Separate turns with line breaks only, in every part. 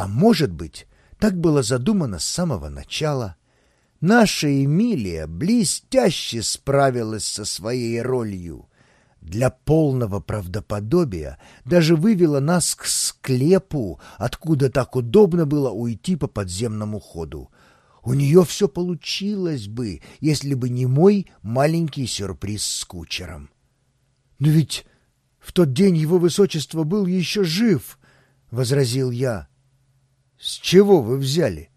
А может быть, так было задумано с самого начала. Наша Эмилия блестяще справилась со своей ролью. Для полного правдоподобия даже вывела нас к склепу, откуда так удобно было уйти по подземному ходу. У нее все получилось бы, если бы не мой маленький сюрприз с кучером. — Но ведь в тот день его высочество был еще жив, — возразил я. — С чего вы взяли?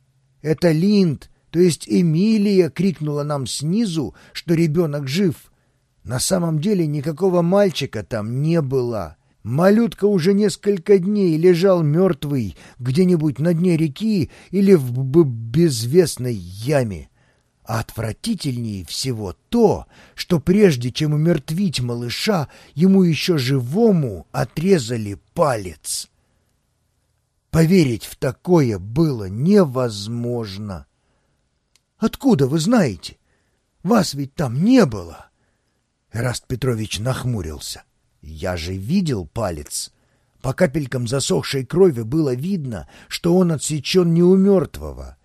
— Это Линд, то есть Эмилия, крикнула нам снизу, что ребенок жив. На самом деле никакого мальчика там не было. — Малютка уже несколько дней лежал мертвый где-нибудь на дне реки или в безвестной яме. А отвратительнее всего то, что прежде чем умертвить малыша, ему еще живому отрезали палец. Поверить в такое было невозможно. «Откуда вы знаете? Вас ведь там не было!» Эраст Петрович нахмурился. Я же видел палец. По капелькам засохшей крови было видно, что он отсечен не у мертвого.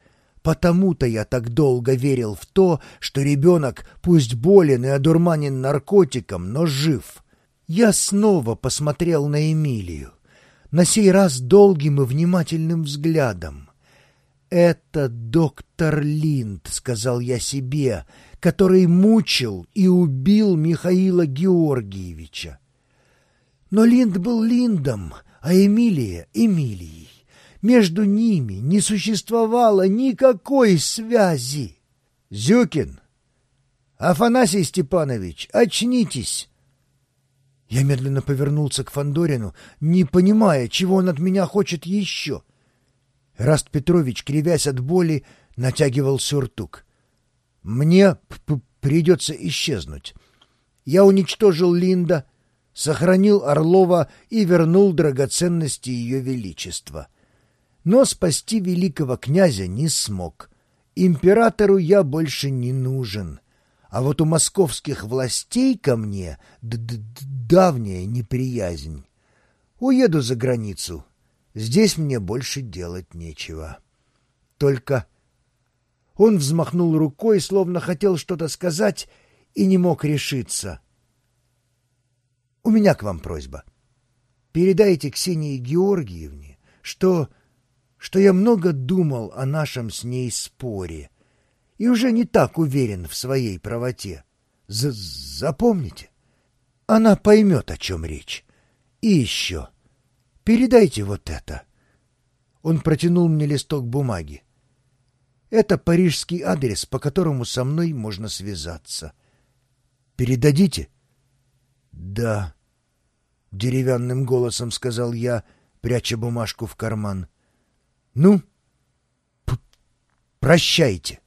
Потому-то я так долго верил в то, что ребенок, пусть болен и одурманен наркотиком, но жив. Я снова посмотрел на Эмилию, на сей раз долгим и внимательным взглядом. «Это доктор Линд», — сказал я себе, который мучил и убил Михаила Георгиевича. Но Линд был Линдом, а Эмилия — Эмилией. Между ними не существовало никакой связи. «Зюкин! Афанасий Степанович, очнитесь!» Я медленно повернулся к Фандорину, не понимая, чего он от меня хочет еще. Раст Петрович, кривясь от боли, натягивал сюртук. «Мне придется исчезнуть. Я уничтожил Линда, сохранил Орлова и вернул драгоценности ее величества. Но спасти великого князя не смог. Императору я больше не нужен. А вот у московских властей ко мне д -д давняя неприязнь. Уеду за границу. Здесь мне больше делать нечего. Только... Он взмахнул рукой, словно хотел что-то сказать, и не мог решиться — у меня к вам просьба. Передайте Ксении Георгиевне, что... что я много думал о нашем с ней споре и уже не так уверен в своей правоте. З Запомните. Она поймет, о чем речь. И еще. Передайте вот это. Он протянул мне листок бумаги. Это парижский адрес, по которому со мной можно связаться. Передадите? Да деревянным голосом сказал я, пряча бумажку в карман. Ну, прощайте.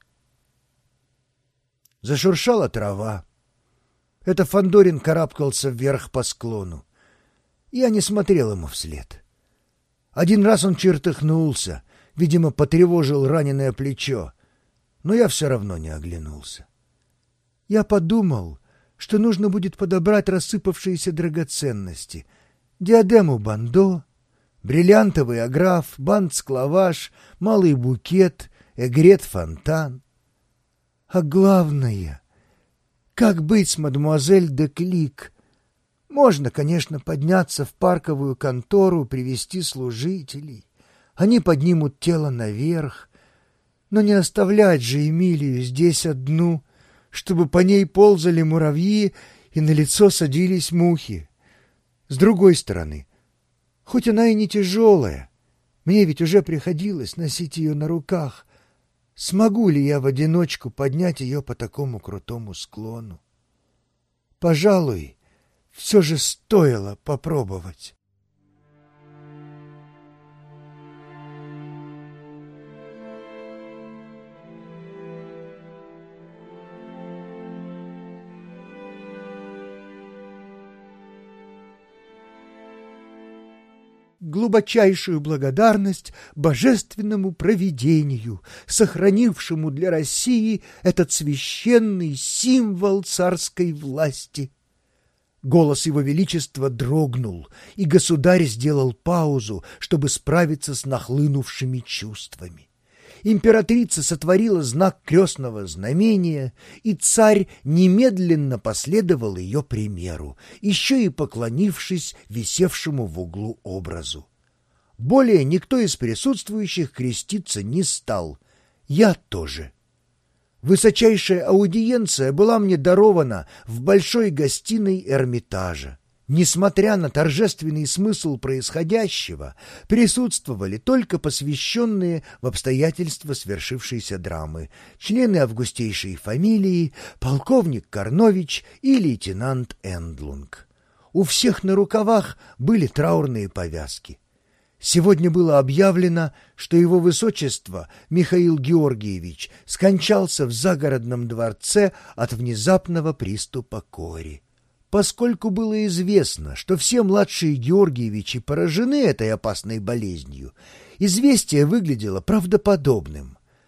Зашуршала трава. Это Фандорин карабкался вверх по склону. Я не смотрел ему вслед. Один раз он чертыхнулся, видимо, потревожил раненое плечо, но я все равно не оглянулся. Я подумал, что нужно будет подобрать рассыпавшиеся драгоценности. Диадему бандо, бриллиантовый аграф, бант-склаваш, малый букет, эгрет-фонтан. А главное, как быть с мадемуазель де Клик? Можно, конечно, подняться в парковую контору, привести служителей. Они поднимут тело наверх, но не оставлять же Эмилию здесь одну — чтобы по ней ползали муравьи и на лицо садились мухи. С другой стороны, хоть она и не тяжелая, мне ведь уже приходилось носить ее на руках, смогу ли я в одиночку поднять ее по такому крутому склону? Пожалуй, все же стоило попробовать. Глубочайшую благодарность божественному провидению, сохранившему для России этот священный символ царской власти. Голос его величества дрогнул, и государь сделал паузу, чтобы справиться с нахлынувшими чувствами. Императрица сотворила знак крестного знамения, и царь немедленно последовал ее примеру, еще и поклонившись висевшему в углу образу. Более никто из присутствующих креститься не стал. Я тоже. Высочайшая аудиенция была мне дарована в большой гостиной Эрмитажа. Несмотря на торжественный смысл происходящего, присутствовали только посвященные в обстоятельства свершившейся драмы, члены августейшей фамилии, полковник Карнович и лейтенант Эндлунг. У всех на рукавах были траурные повязки. Сегодня было объявлено, что его высочество Михаил Георгиевич скончался в загородном дворце от внезапного приступа кори. Поскольку было известно, что все младшие Георгиевичи поражены этой опасной болезнью, известие выглядело правдоподобным.